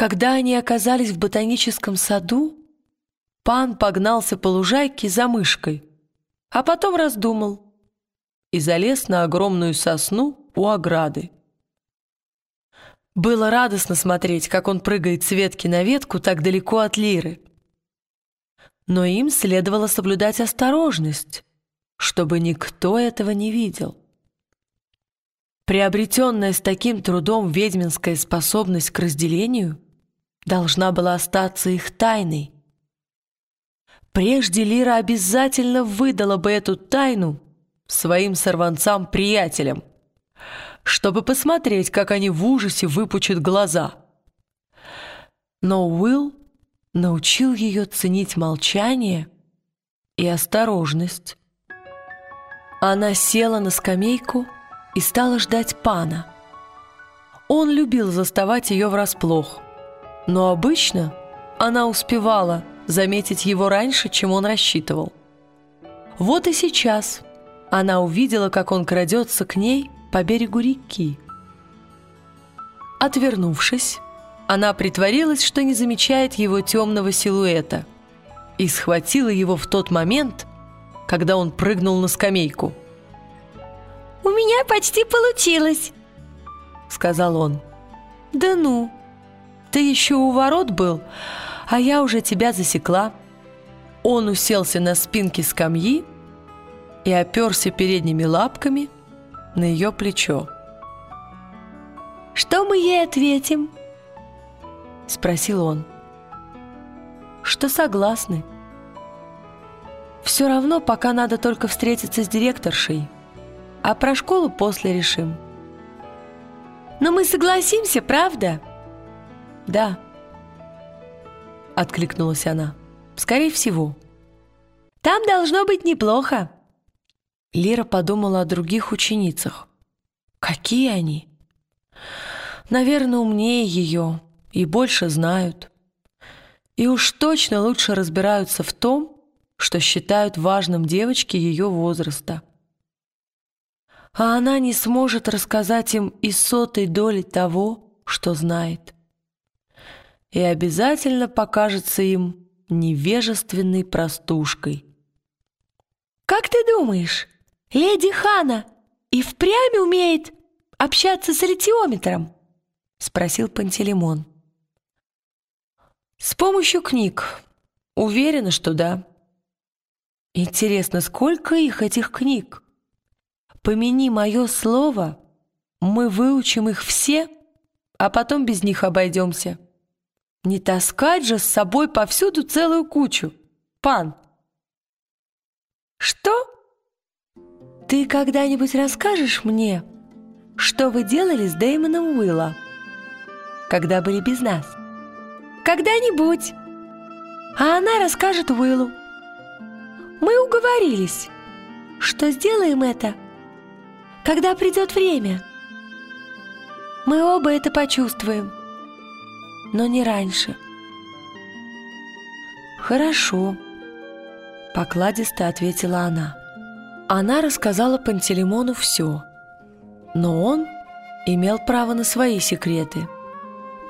Когда они оказались в ботаническом саду, пан погнался по лужайке за мышкой, а потом раздумал и залез на огромную сосну у ограды. Было радостно смотреть, как он прыгает с ветки на ветку так далеко от лиры. Но им следовало соблюдать осторожность, чтобы никто этого не видел. Приобретенная с таким трудом ведьминская способность к разделению должна была остаться их тайной. Прежде Лира обязательно выдала бы эту тайну своим сорванцам-приятелям, чтобы посмотреть, как они в ужасе выпучат глаза. Но Уилл научил ее ценить молчание и осторожность. Она села на скамейку и стала ждать пана. Он любил заставать ее врасплох, но обычно она успевала заметить его раньше, чем он рассчитывал. Вот и сейчас она увидела, как он крадется к ней по берегу реки. Отвернувшись, она притворилась, что не замечает его темного силуэта и схватила его в тот момент, когда он прыгнул на скамейку. «У меня почти получилось», — сказал он. «Да ну, ты еще у ворот был, а я уже тебя засекла». Он уселся на спинке скамьи и оперся передними лапками на ее плечо. «Что мы ей ответим?» — спросил он. «Что согласны. Все равно пока надо только встретиться с директоршей, а про школу после решим». «Но мы согласимся, правда?» «Да», — откликнулась она. «Скорее всего». «Там должно быть неплохо». Лира подумала о других ученицах. «Какие они?» «Наверное, умнее ее и больше знают. И уж точно лучше разбираются в том, что считают важным девочки ее возраста. А она не сможет рассказать им и сотой доли того, что знает. И обязательно покажется им невежественной простушкой. «Как ты думаешь, леди Хана и впрямь умеет общаться с ретиометром?» — спросил Пантелеймон. «С помощью книг. Уверена, что да». «Интересно, сколько их, этих книг? Помяни мое слово, мы выучим их все, а потом без них обойдемся. Не таскать же с собой повсюду целую кучу, пан!» «Что? Ты когда-нибудь расскажешь мне, что вы делали с Дэймоном Уилла, когда были без нас?» «Когда-нибудь!» А она расскажет Уиллу. «Мы уговорились, что сделаем это, когда придет время. Мы оба это почувствуем, но не раньше». «Хорошо», — покладисто ответила она. Она рассказала Пантелеймону все, но он имел право на свои секреты.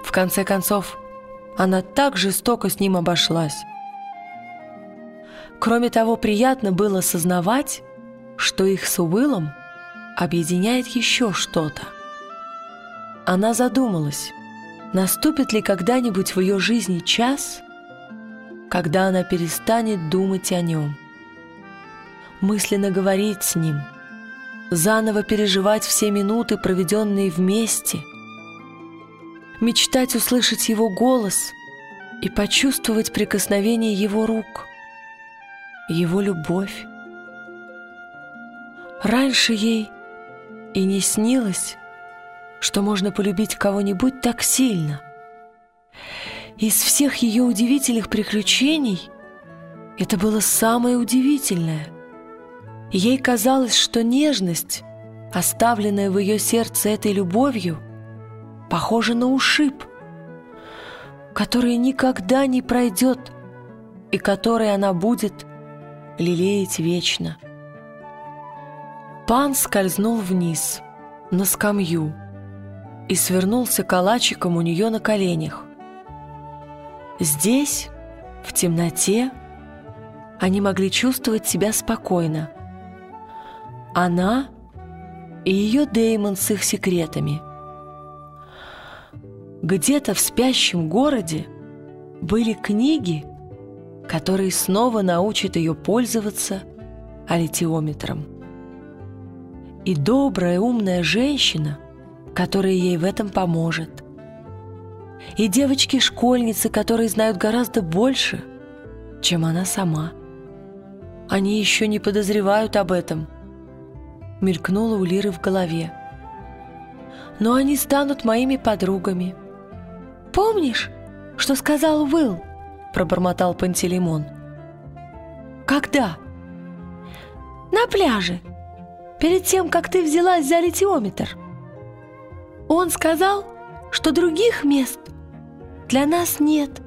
В конце концов, она так жестоко с ним обошлась. Кроме того, приятно было сознавать, что их с Уиллом объединяет еще что-то. Она задумалась, наступит ли когда-нибудь в ее жизни час, когда она перестанет думать о нем. Мысленно говорить с ним, заново переживать все минуты, проведенные вместе, мечтать услышать его голос и почувствовать прикосновение его рук, его любовь. Раньше ей и не снилось, что можно полюбить кого-нибудь так сильно – из всех ее удивительных приключений это было самое удивительное. Ей казалось, что нежность, оставленная в ее сердце этой любовью, похожа на ушиб, который никогда не пройдет и который она будет лелеять вечно. Пан скользнул вниз, на скамью, и свернулся калачиком у нее на коленях. Здесь, в темноте, они могли чувствовать себя спокойно. Она и ее Деймон с их секретами. Где-то в спящем городе были книги, которые снова научат ее пользоваться аллитиометром. И добрая, умная женщина, которая ей в этом поможет. И девочки-школьницы, которые знают гораздо больше, чем она сама. Они еще не подозревают об этом – мелькнуло у Лиры в голове. «Но они станут моими подругами». «Помнишь, что сказал Уилл?» – пробормотал Пантелеймон. «Когда?» «На пляже, перед тем, как ты взялась за литиометр. Он сказал, что других мест для нас нет.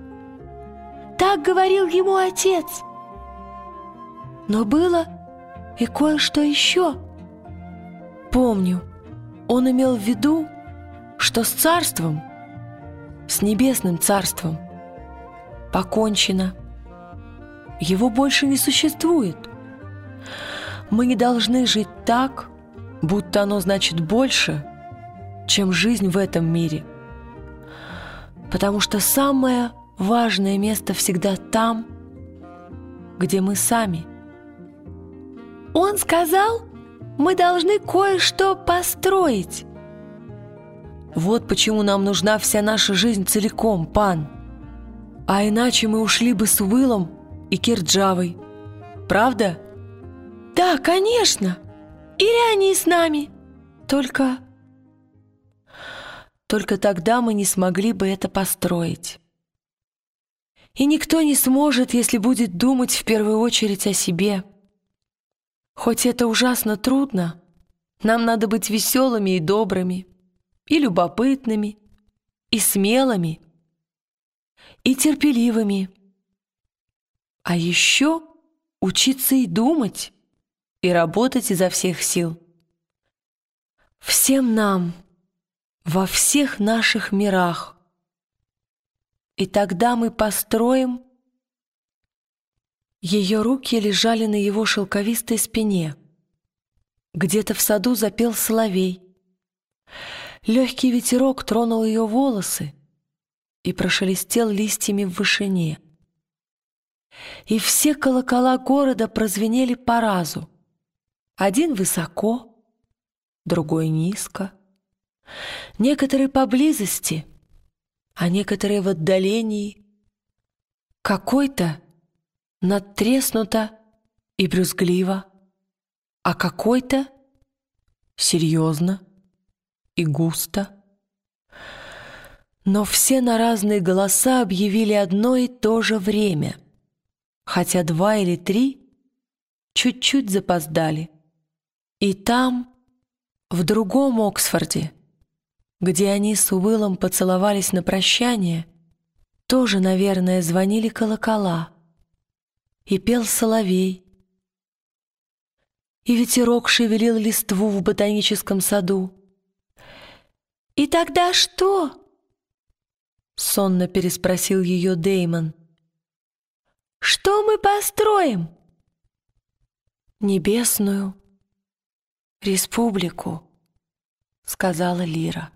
Так говорил ему отец. Но было и кое-что еще – Помню, он имел в виду, что с царством, с небесным царством, покончено. Его больше не существует. Мы не должны жить так, будто оно значит больше, чем жизнь в этом мире. Потому что самое важное место всегда там, где мы сами. Он сказал, мы должны кое-что построить. Вот почему нам нужна вся наша жизнь целиком, пан. А иначе мы ушли бы с Уиллом и Кирджавой. Правда? Да, конечно. Или они с нами. Только... Только тогда мы не смогли бы это построить. И никто не сможет, если будет думать в первую очередь о себе. Хоть это ужасно трудно, нам надо быть веселыми и добрыми, и любопытными, и смелыми, и терпеливыми. А еще учиться и думать, и работать изо всех сил. Всем нам, во всех наших мирах. И тогда мы построим ее руки лежали на его шелковистой спине. Где-то в саду запел соловей. Легкий ветерок тронул ее волосы и прошелестел листьями в вышине. И все колокола города прозвенели по разу. Один высоко, другой низко. Некоторые поблизости, а некоторые в отдалении. Какой-то надтреснуто и брюзгливо, а какой-то серьезно и густо. Но все на разные голоса объявили одно и то же время, хотя два или три чуть-чуть запоздали. И там, в другом Оксфорде, где они с Уиллом поцеловались на прощание, тоже, наверное, звонили колокола — и пел соловей. И ветерок шевелил листву в ботаническом саду. «И тогда что?» — сонно переспросил ее Деймон. «Что мы построим?» «Небесную республику», — сказала Лира.